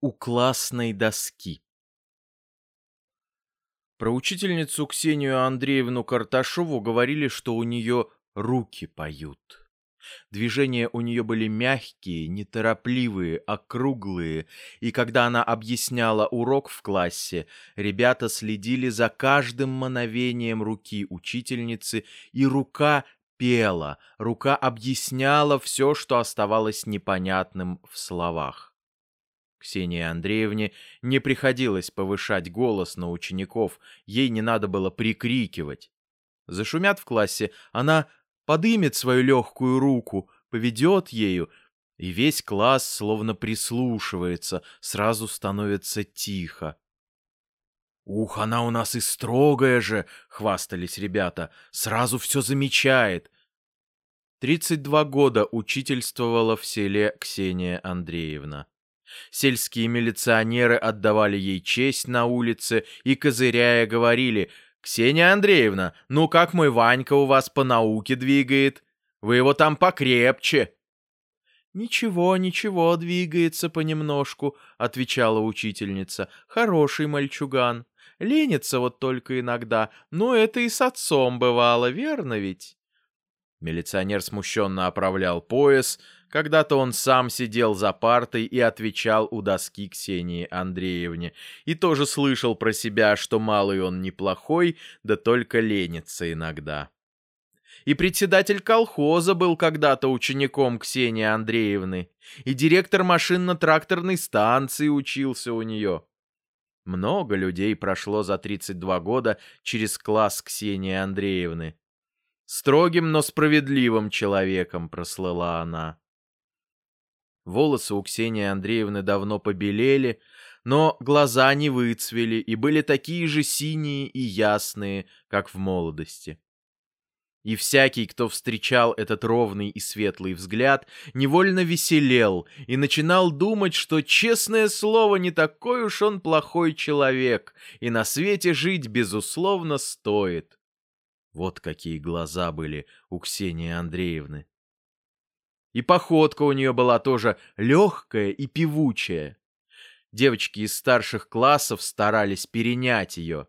у классной доски. Про учительницу Ксению Андреевну Карташову говорили, что у нее руки поют. Движения у нее были мягкие, неторопливые, округлые, и когда она объясняла урок в классе, ребята следили за каждым мановением руки учительницы, и рука пела, рука объясняла все, что оставалось непонятным в словах. Ксении Андреевне не приходилось повышать голос на учеников, ей не надо было прикрикивать. Зашумят в классе, она подымет свою легкую руку, поведет ею, и весь класс словно прислушивается, сразу становится тихо. «Ух, она у нас и строгая же!» — хвастались ребята. «Сразу все замечает!» Тридцать два года учительствовала в селе Ксения Андреевна. Сельские милиционеры отдавали ей честь на улице и, козыряя, говорили «Ксения Андреевна, ну как мой Ванька у вас по науке двигает? Вы его там покрепче!» «Ничего, ничего, двигается понемножку», — отвечала учительница. «Хороший мальчуган. Ленится вот только иногда, но это и с отцом бывало, верно ведь?» Милиционер смущенно оправлял пояс, когда-то он сам сидел за партой и отвечал у доски Ксении Андреевне. И тоже слышал про себя, что малый он неплохой, да только ленится иногда. И председатель колхоза был когда-то учеником Ксении Андреевны. И директор машинно-тракторной станции учился у нее. Много людей прошло за 32 года через класс Ксении Андреевны. Строгим, но справедливым человеком прослыла она. Волосы у Ксении Андреевны давно побелели, но глаза не выцвели и были такие же синие и ясные, как в молодости. И всякий, кто встречал этот ровный и светлый взгляд, невольно веселел и начинал думать, что, честное слово, не такой уж он плохой человек, и на свете жить, безусловно, стоит. Вот какие глаза были у Ксении Андреевны. И походка у нее была тоже легкая и певучая. Девочки из старших классов старались перенять ее.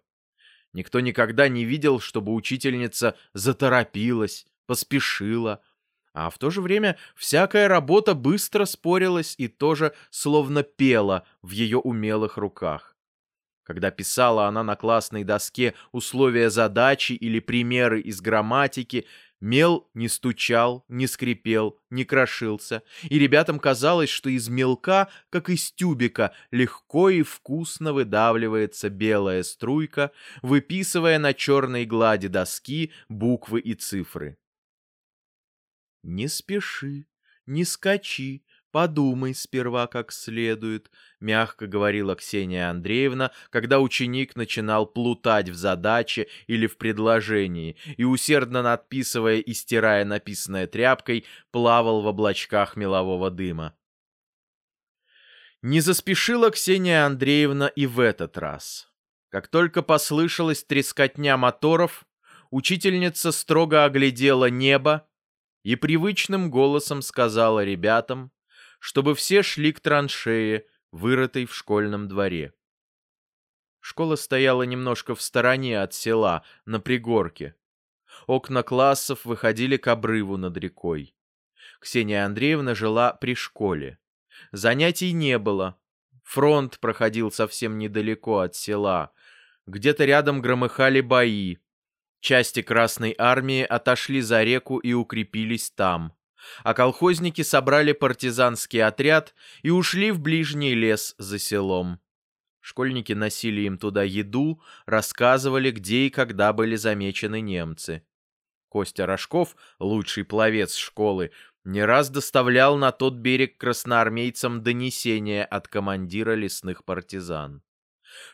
Никто никогда не видел, чтобы учительница заторопилась, поспешила, а в то же время всякая работа быстро спорилась и тоже словно пела в ее умелых руках. Когда писала она на классной доске условия задачи или примеры из грамматики, Мел не стучал, не скрипел, не крошился, и ребятам казалось, что из мелка, как из тюбика, легко и вкусно выдавливается белая струйка, выписывая на черной глади доски буквы и цифры. «Не спеши, не скачи, «Подумай сперва как следует», — мягко говорила Ксения Андреевна, когда ученик начинал плутать в задаче или в предложении и, усердно надписывая и стирая написанное тряпкой, плавал в облачках мелового дыма. Не заспешила Ксения Андреевна и в этот раз. Как только послышалась трескотня моторов, учительница строго оглядела небо и привычным голосом сказала ребятам, чтобы все шли к траншее, вырытой в школьном дворе. Школа стояла немножко в стороне от села, на пригорке. Окна классов выходили к обрыву над рекой. Ксения Андреевна жила при школе. Занятий не было. Фронт проходил совсем недалеко от села. Где-то рядом громыхали бои. Части Красной Армии отошли за реку и укрепились там а колхозники собрали партизанский отряд и ушли в ближний лес за селом. Школьники носили им туда еду, рассказывали, где и когда были замечены немцы. Костя Рожков, лучший пловец школы, не раз доставлял на тот берег красноармейцам донесения от командира лесных партизан.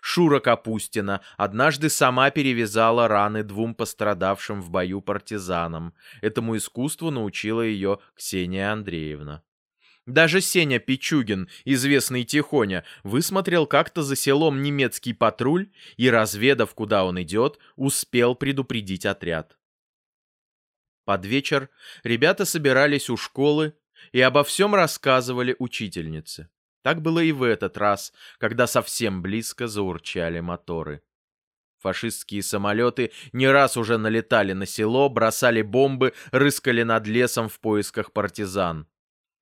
Шура Капустина однажды сама перевязала раны двум пострадавшим в бою партизанам. Этому искусству научила ее Ксения Андреевна. Даже Сеня Пичугин, известный Тихоня, высмотрел как-то за селом немецкий патруль и, разведав, куда он идет, успел предупредить отряд. Под вечер ребята собирались у школы и обо всем рассказывали учительнице. Так было и в этот раз, когда совсем близко заурчали моторы. Фашистские самолеты не раз уже налетали на село, бросали бомбы, рыскали над лесом в поисках партизан.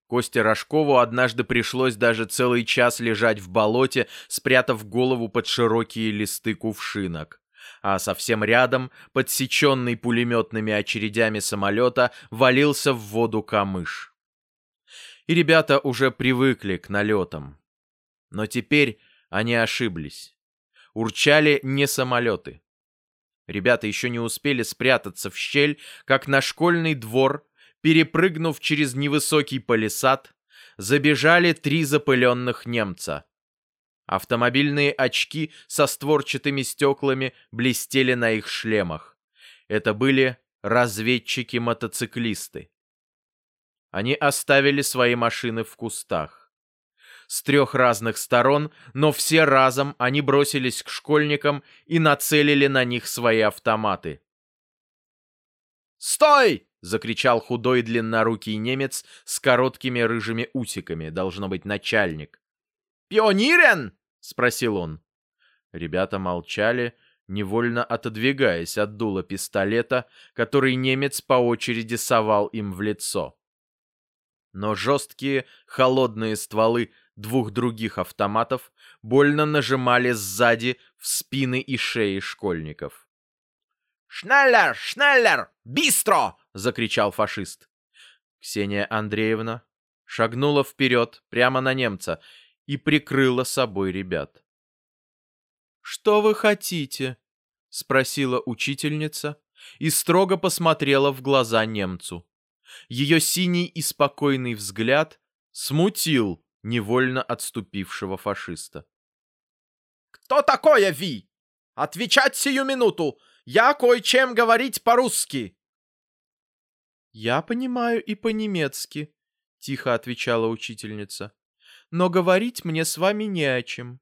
Косте Рожкову однажды пришлось даже целый час лежать в болоте, спрятав голову под широкие листы кувшинок. А совсем рядом, подсеченный пулеметными очередями самолета, валился в воду камыш. И ребята уже привыкли к налетам. Но теперь они ошиблись. Урчали не самолеты. Ребята еще не успели спрятаться в щель, как на школьный двор перепрыгнув через невысокий палисад, забежали три запыленных немца. Автомобильные очки со створчатыми стеклами блестели на их шлемах. Это были разведчики-мотоциклисты. Они оставили свои машины в кустах. С трех разных сторон, но все разом они бросились к школьникам и нацелили на них свои автоматы. «Стой!» — закричал худой длиннорукий немец с короткими рыжими усиками, должно быть, начальник. «Пионирен?» — спросил он. Ребята молчали, невольно отодвигаясь от дула пистолета, который немец по очереди совал им в лицо. Но жесткие, холодные стволы двух других автоматов больно нажимали сзади в спины и шеи школьников. «Шнеллер! Шнеллер! Бистро!» — закричал фашист. Ксения Андреевна шагнула вперед, прямо на немца, и прикрыла собой ребят. «Что вы хотите?» — спросила учительница и строго посмотрела в глаза немцу. Ее синий и спокойный взгляд смутил невольно отступившего фашиста. «Кто такое Ви? Отвечать сию минуту! Я кое-чем говорить по-русски!» «Я понимаю и по-немецки», — тихо отвечала учительница. «Но говорить мне с вами не о чем.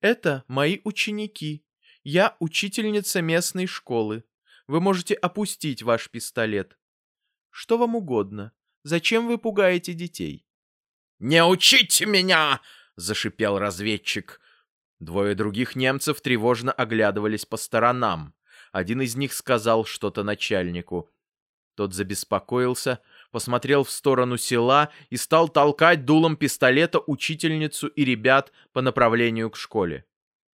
Это мои ученики. Я учительница местной школы. Вы можете опустить ваш пистолет. Что вам угодно. Зачем вы пугаете детей?» «Не учите меня!» — зашипел разведчик. Двое других немцев тревожно оглядывались по сторонам. Один из них сказал что-то начальнику. Тот забеспокоился, посмотрел в сторону села и стал толкать дулом пистолета учительницу и ребят по направлению к школе.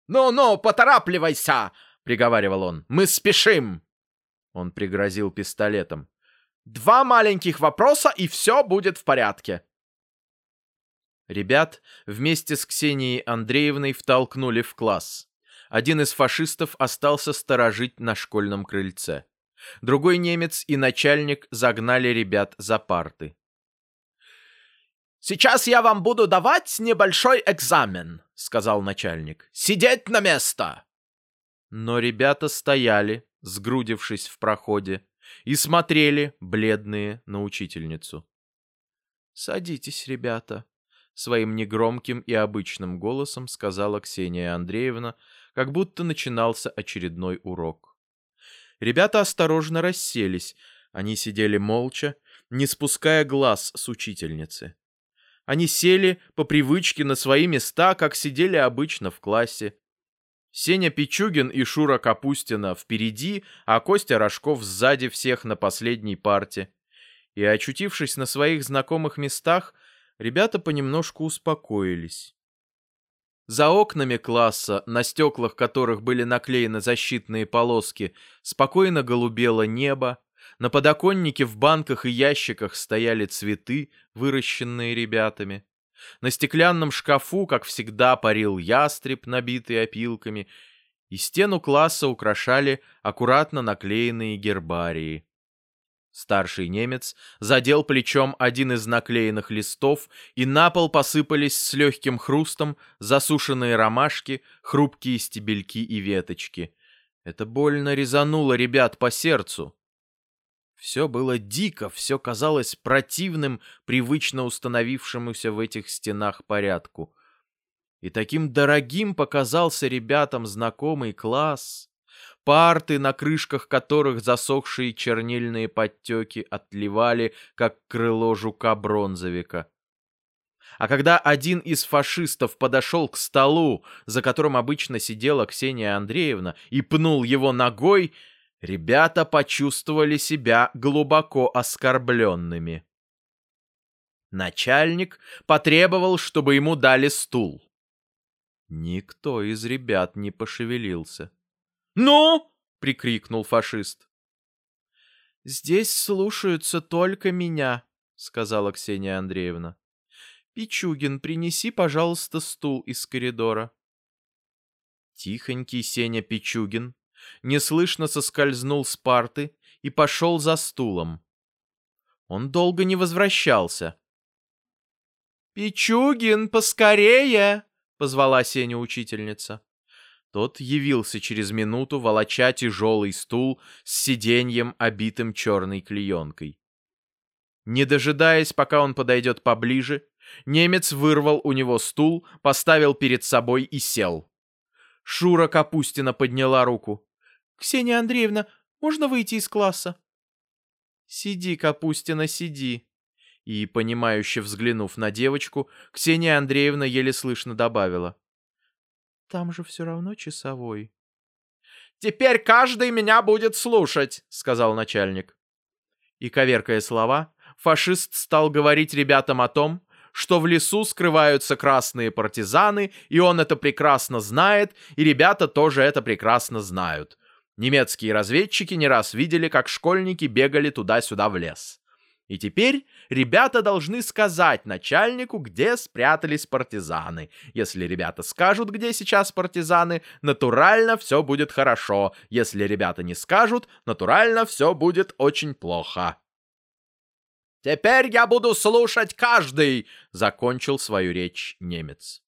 «Ну-ну, поторапливайся!» — приговаривал он. «Мы спешим!» Он пригрозил пистолетом. «Два маленьких вопроса, и все будет в порядке!» Ребят вместе с Ксенией Андреевной втолкнули в класс. Один из фашистов остался сторожить на школьном крыльце. Другой немец и начальник загнали ребят за парты. «Сейчас я вам буду давать небольшой экзамен», — сказал начальник. «Сидеть на место!» Но ребята стояли, сгрудившись в проходе, и смотрели, бледные, на учительницу. «Садитесь, ребята», — своим негромким и обычным голосом сказала Ксения Андреевна, как будто начинался очередной урок. Ребята осторожно расселись, они сидели молча, не спуская глаз с учительницы. Они сели по привычке на свои места, как сидели обычно в классе. Сеня Пичугин и Шура Капустина впереди, а Костя Рожков сзади всех на последней парте. И, очутившись на своих знакомых местах, ребята понемножку успокоились. За окнами класса, на стеклах которых были наклеены защитные полоски, спокойно голубело небо, на подоконнике в банках и ящиках стояли цветы, выращенные ребятами. На стеклянном шкафу, как всегда, парил ястреб, набитый опилками, и стену класса украшали аккуратно наклеенные гербарии. Старший немец задел плечом один из наклеенных листов, и на пол посыпались с легким хрустом засушенные ромашки, хрупкие стебельки и веточки. Это больно резануло ребят по сердцу. Все было дико, все казалось противным, привычно установившемуся в этих стенах порядку. И таким дорогим показался ребятам знакомый класс парты, на крышках которых засохшие чернильные подтеки отливали, как крыло жука-бронзовика. А когда один из фашистов подошел к столу, за которым обычно сидела Ксения Андреевна, и пнул его ногой, ребята почувствовали себя глубоко оскорбленными. Начальник потребовал, чтобы ему дали стул. Никто из ребят не пошевелился. «Ну!» — прикрикнул фашист. «Здесь слушаются только меня», — сказала Ксения Андреевна. «Пичугин, принеси, пожалуйста, стул из коридора». Тихонький Сеня Пичугин неслышно соскользнул с парты и пошел за стулом. Он долго не возвращался. «Пичугин, поскорее!» — позвала Сеня учительница. Тот явился через минуту, волоча тяжелый стул с сиденьем, обитым черной клеенкой. Не дожидаясь, пока он подойдет поближе, немец вырвал у него стул, поставил перед собой и сел. Шура Капустина подняла руку. «Ксения Андреевна, можно выйти из класса?» «Сиди, Капустина, сиди», и, понимающе взглянув на девочку, Ксения Андреевна еле слышно добавила. «Там же все равно часовой». «Теперь каждый меня будет слушать», — сказал начальник. И, коверкая слова, фашист стал говорить ребятам о том, что в лесу скрываются красные партизаны, и он это прекрасно знает, и ребята тоже это прекрасно знают. Немецкие разведчики не раз видели, как школьники бегали туда-сюда в лес. И теперь ребята должны сказать начальнику, где спрятались партизаны. Если ребята скажут, где сейчас партизаны, натурально все будет хорошо. Если ребята не скажут, натурально все будет очень плохо. «Теперь я буду слушать каждый!» — закончил свою речь немец.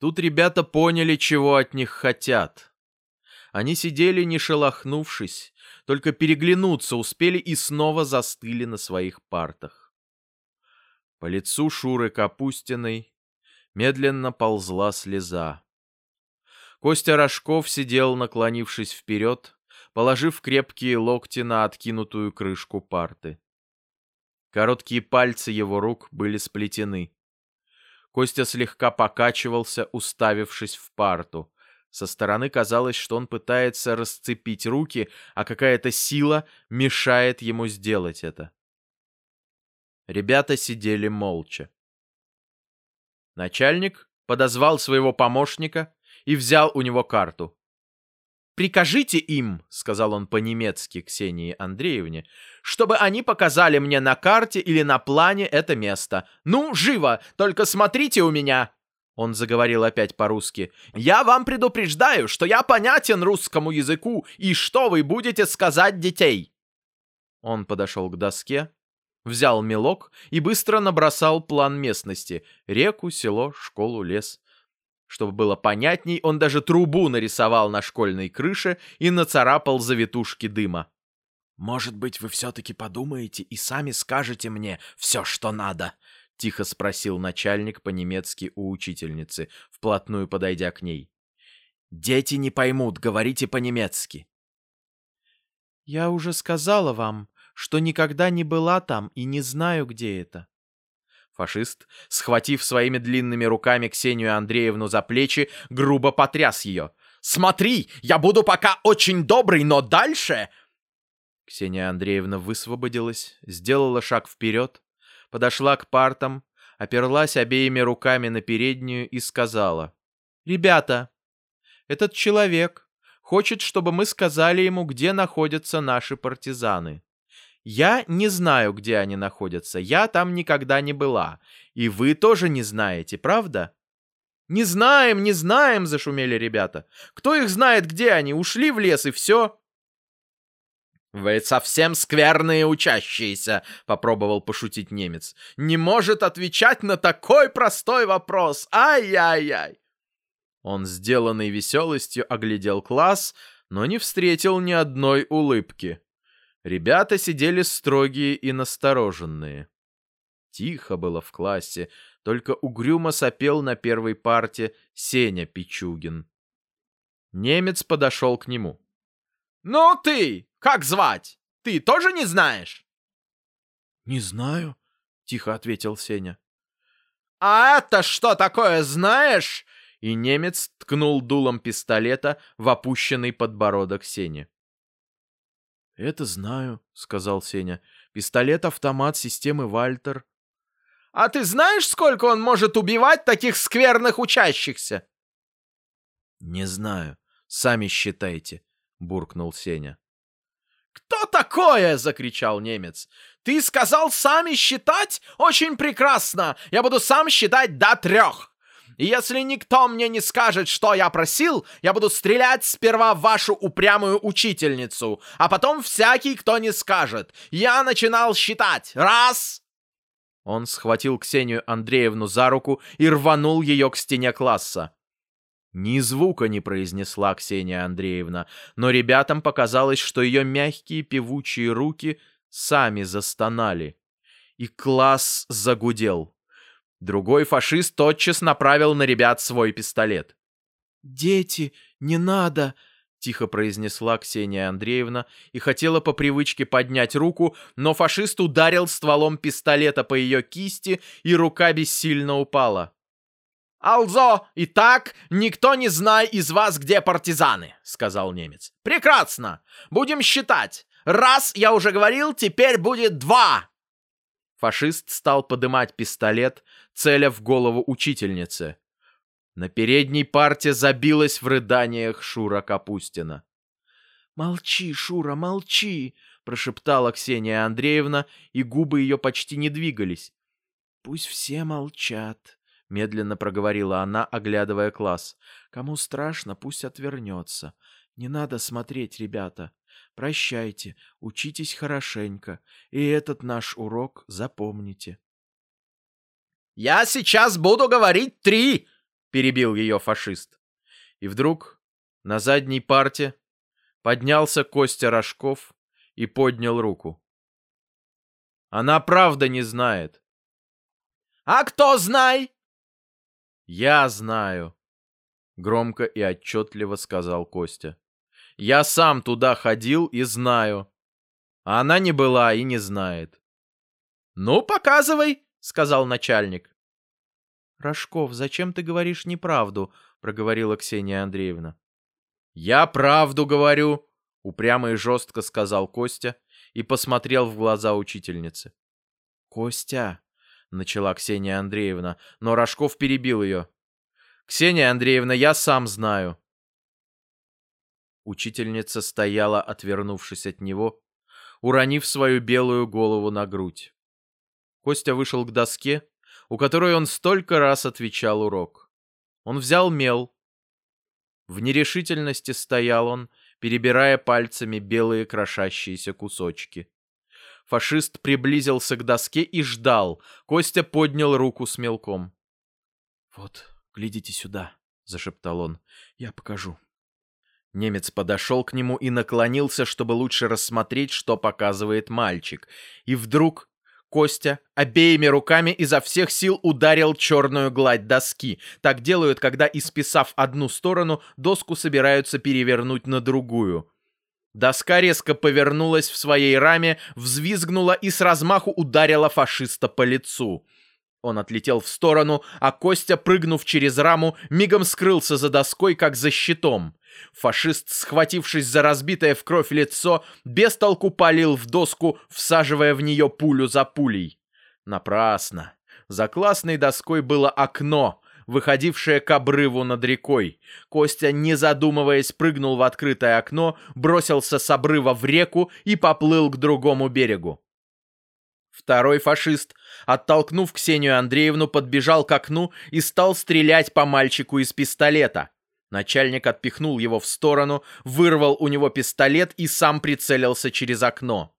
Тут ребята поняли, чего от них хотят. Они сидели, не шелохнувшись, только переглянуться успели и снова застыли на своих партах. По лицу Шуры Капустиной медленно ползла слеза. Костя Рожков сидел, наклонившись вперед, положив крепкие локти на откинутую крышку парты. Короткие пальцы его рук были сплетены. Костя слегка покачивался, уставившись в парту, со стороны казалось, что он пытается расцепить руки, а какая-то сила мешает ему сделать это. Ребята сидели молча. Начальник подозвал своего помощника и взял у него карту. «Прикажите им», — сказал он по-немецки Ксении Андреевне, «чтобы они показали мне на карте или на плане это место. Ну, живо, только смотрите у меня!» Он заговорил опять по-русски. «Я вам предупреждаю, что я понятен русскому языку, и что вы будете сказать детей!» Он подошел к доске, взял мелок и быстро набросал план местности. Реку, село, школу, лес. Чтобы было понятней, он даже трубу нарисовал на школьной крыше и нацарапал завитушки дыма. «Может быть, вы все-таки подумаете и сами скажете мне все, что надо?» Тихо спросил начальник по-немецки у учительницы, вплотную подойдя к ней. «Дети не поймут, говорите по-немецки». «Я уже сказала вам, что никогда не была там и не знаю, где это». Фашист, схватив своими длинными руками Ксению Андреевну за плечи, грубо потряс ее. «Смотри, я буду пока очень добрый, но дальше...» Ксения Андреевна высвободилась, сделала шаг вперед, подошла к партам, оперлась обеими руками на переднюю и сказала. «Ребята, этот человек хочет, чтобы мы сказали ему, где находятся наши партизаны. Я не знаю, где они находятся, я там никогда не была. И вы тоже не знаете, правда?» «Не знаем, не знаем!» — зашумели ребята. «Кто их знает, где они? Ушли в лес и все!» «Вы совсем скверные учащиеся», — попробовал пошутить немец. «Не может отвечать на такой простой вопрос! Ай-яй-яй!» Он, сделанный веселостью, оглядел класс, но не встретил ни одной улыбки. Ребята сидели строгие и настороженные. Тихо было в классе, только угрюмо сопел на первой парте Сеня Пичугин. Немец подошел к нему. «Ну ты, как звать? Ты тоже не знаешь?» «Не знаю», — тихо ответил Сеня. «А это что такое, знаешь?» И немец ткнул дулом пистолета в опущенный подбородок Сени. «Это знаю», — сказал Сеня. «Пистолет-автомат системы Вальтер». «А ты знаешь, сколько он может убивать таких скверных учащихся?» «Не знаю. Сами считайте», — буркнул Сеня. «Кто такое?» — закричал немец. «Ты сказал сами считать? Очень прекрасно! Я буду сам считать до трех!» И если никто мне не скажет, что я просил, я буду стрелять сперва в вашу упрямую учительницу, а потом всякий, кто не скажет. Я начинал считать. Раз!» Он схватил Ксению Андреевну за руку и рванул ее к стене класса. Ни звука не произнесла Ксения Андреевна, но ребятам показалось, что ее мягкие певучие руки сами застонали. И класс загудел. Другой фашист тотчас направил на ребят свой пистолет. «Дети, не надо!» — тихо произнесла Ксения Андреевна и хотела по привычке поднять руку, но фашист ударил стволом пистолета по ее кисти, и рука бессильно упала. «Алзо, итак, никто не знает из вас, где партизаны», — сказал немец. «Прекрасно! Будем считать. Раз, я уже говорил, теперь будет два!» Фашист стал подымать пистолет, целя в голову учительницы. На передней парте забилась в рыданиях Шура Капустина. «Молчи, Шура, молчи!» — прошептала Ксения Андреевна, и губы ее почти не двигались. «Пусть все молчат», — медленно проговорила она, оглядывая класс. «Кому страшно, пусть отвернется. Не надо смотреть, ребята. Прощайте, учитесь хорошенько, и этот наш урок запомните. «Я сейчас буду говорить три!» — перебил ее фашист. И вдруг на задней парте поднялся Костя Рожков и поднял руку. Она правда не знает. «А кто знай?» «Я знаю», — громко и отчетливо сказал Костя. Я сам туда ходил и знаю. А она не была и не знает. «Ну, показывай», — сказал начальник. «Рожков, зачем ты говоришь неправду?» — проговорила Ксения Андреевна. «Я правду говорю», — упрямо и жестко сказал Костя и посмотрел в глаза учительницы. «Костя», — начала Ксения Андреевна, но Рожков перебил ее. «Ксения Андреевна, я сам знаю. Учительница стояла, отвернувшись от него, уронив свою белую голову на грудь. Костя вышел к доске, у которой он столько раз отвечал урок. Он взял мел. В нерешительности стоял он, перебирая пальцами белые крошащиеся кусочки. Фашист приблизился к доске и ждал. Костя поднял руку с мелком. «Вот, глядите сюда», — зашептал он. «Я покажу». Немец подошел к нему и наклонился, чтобы лучше рассмотреть, что показывает мальчик. И вдруг Костя обеими руками изо всех сил ударил черную гладь доски. Так делают, когда, исписав одну сторону, доску собираются перевернуть на другую. Доска резко повернулась в своей раме, взвизгнула и с размаху ударила фашиста по лицу. Он отлетел в сторону, а Костя, прыгнув через раму, мигом скрылся за доской, как за щитом. Фашист, схватившись за разбитое в кровь лицо, без толку палил в доску, всаживая в нее пулю за пулей. Напрасно. За классной доской было окно, выходившее к обрыву над рекой. Костя, не задумываясь, прыгнул в открытое окно, бросился с обрыва в реку и поплыл к другому берегу. Второй фашист, оттолкнув Ксению Андреевну, подбежал к окну и стал стрелять по мальчику из пистолета. Начальник отпихнул его в сторону, вырвал у него пистолет и сам прицелился через окно.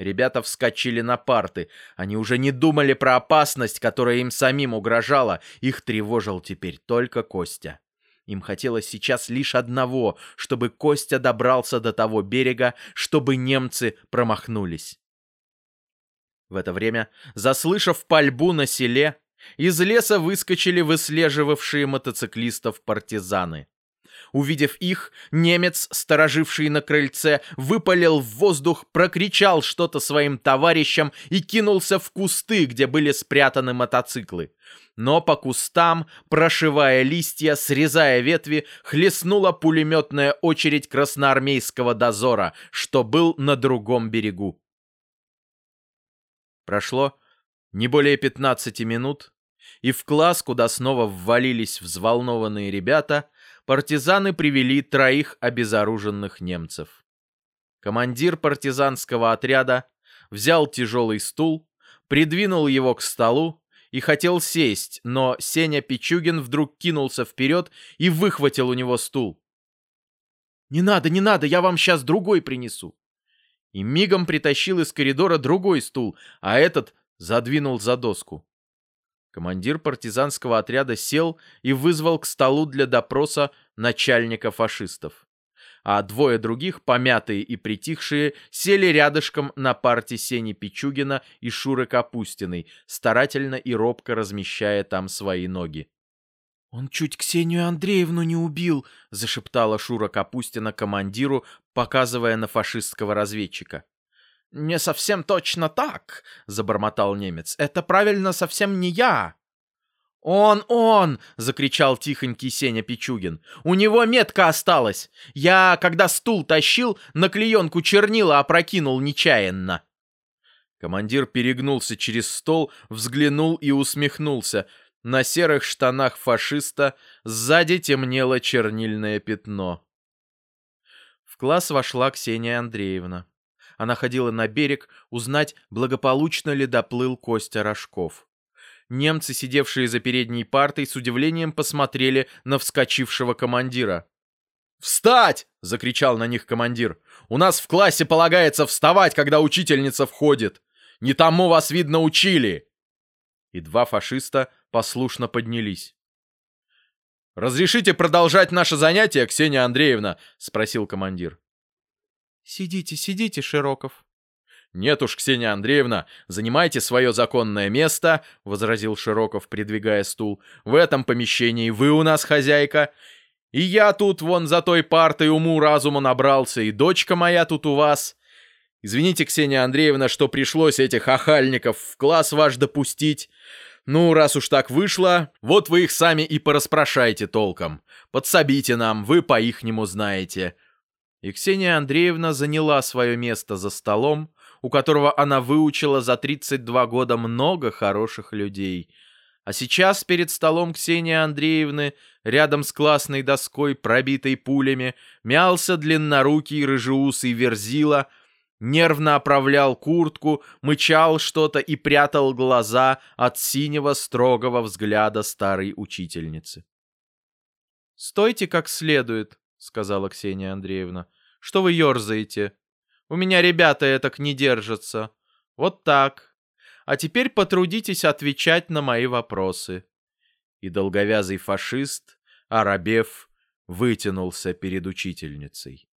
Ребята вскочили на парты. Они уже не думали про опасность, которая им самим угрожала. Их тревожил теперь только Костя. Им хотелось сейчас лишь одного, чтобы Костя добрался до того берега, чтобы немцы промахнулись. В это время, заслышав пальбу на селе, из леса выскочили выслеживавшие мотоциклистов партизаны. Увидев их, немец, стороживший на крыльце, выпалил в воздух, прокричал что-то своим товарищам и кинулся в кусты, где были спрятаны мотоциклы. Но по кустам, прошивая листья, срезая ветви, хлестнула пулеметная очередь красноармейского дозора, что был на другом берегу. Прошло не более 15 минут, и в класс, куда снова ввалились взволнованные ребята, партизаны привели троих обезоруженных немцев. Командир партизанского отряда взял тяжелый стул, придвинул его к столу и хотел сесть, но Сеня Пичугин вдруг кинулся вперед и выхватил у него стул. «Не надо, не надо, я вам сейчас другой принесу!» И мигом притащил из коридора другой стул, а этот задвинул за доску. Командир партизанского отряда сел и вызвал к столу для допроса начальника фашистов. А двое других, помятые и притихшие, сели рядышком на парте Сени Пичугина и Шуры Капустиной, старательно и робко размещая там свои ноги. «Он чуть Ксению Андреевну не убил», — зашептала Шура Капустина командиру, показывая на фашистского разведчика. «Не совсем точно так», — забормотал немец. «Это правильно совсем не я». «Он, он!» — закричал тихонький Сеня Пичугин. «У него метка осталась! Я, когда стул тащил, на клеенку чернила опрокинул нечаянно!» Командир перегнулся через стол, взглянул и усмехнулся. На серых штанах фашиста сзади темнело чернильное пятно. В класс вошла Ксения Андреевна. Она ходила на берег узнать, благополучно ли доплыл Костя Рожков. Немцы, сидевшие за передней партой, с удивлением посмотрели на вскочившего командира. «Встать!» — закричал на них командир. «У нас в классе полагается вставать, когда учительница входит! Не тому вас, видно, учили!» И два фашиста послушно поднялись. «Разрешите продолжать наше занятие, Ксения Андреевна?» — спросил командир. «Сидите, сидите, Широков». «Нет уж, Ксения Андреевна, занимайте свое законное место», — возразил Широков, придвигая стул. «В этом помещении вы у нас хозяйка. И я тут вон за той партой уму-разуму набрался, и дочка моя тут у вас. Извините, Ксения Андреевна, что пришлось этих охальников в класс ваш допустить. Ну, раз уж так вышло, вот вы их сами и пораспрашайте толком. Подсобите нам, вы по-ихнему знаете. И Ксения Андреевна заняла свое место за столом, у которого она выучила за 32 года много хороших людей. А сейчас перед столом Ксении Андреевны, рядом с классной доской, пробитой пулями, мялся длиннорукий рыжеусый верзила, нервно оправлял куртку, мычал что-то и прятал глаза от синего строгого взгляда старой учительницы. «Стойте как следует», сказала Ксения Андреевна. «Что вы ерзаете? У меня ребята этак не держатся. Вот так. А теперь потрудитесь отвечать на мои вопросы». И долговязый фашист, Арабев, вытянулся перед учительницей.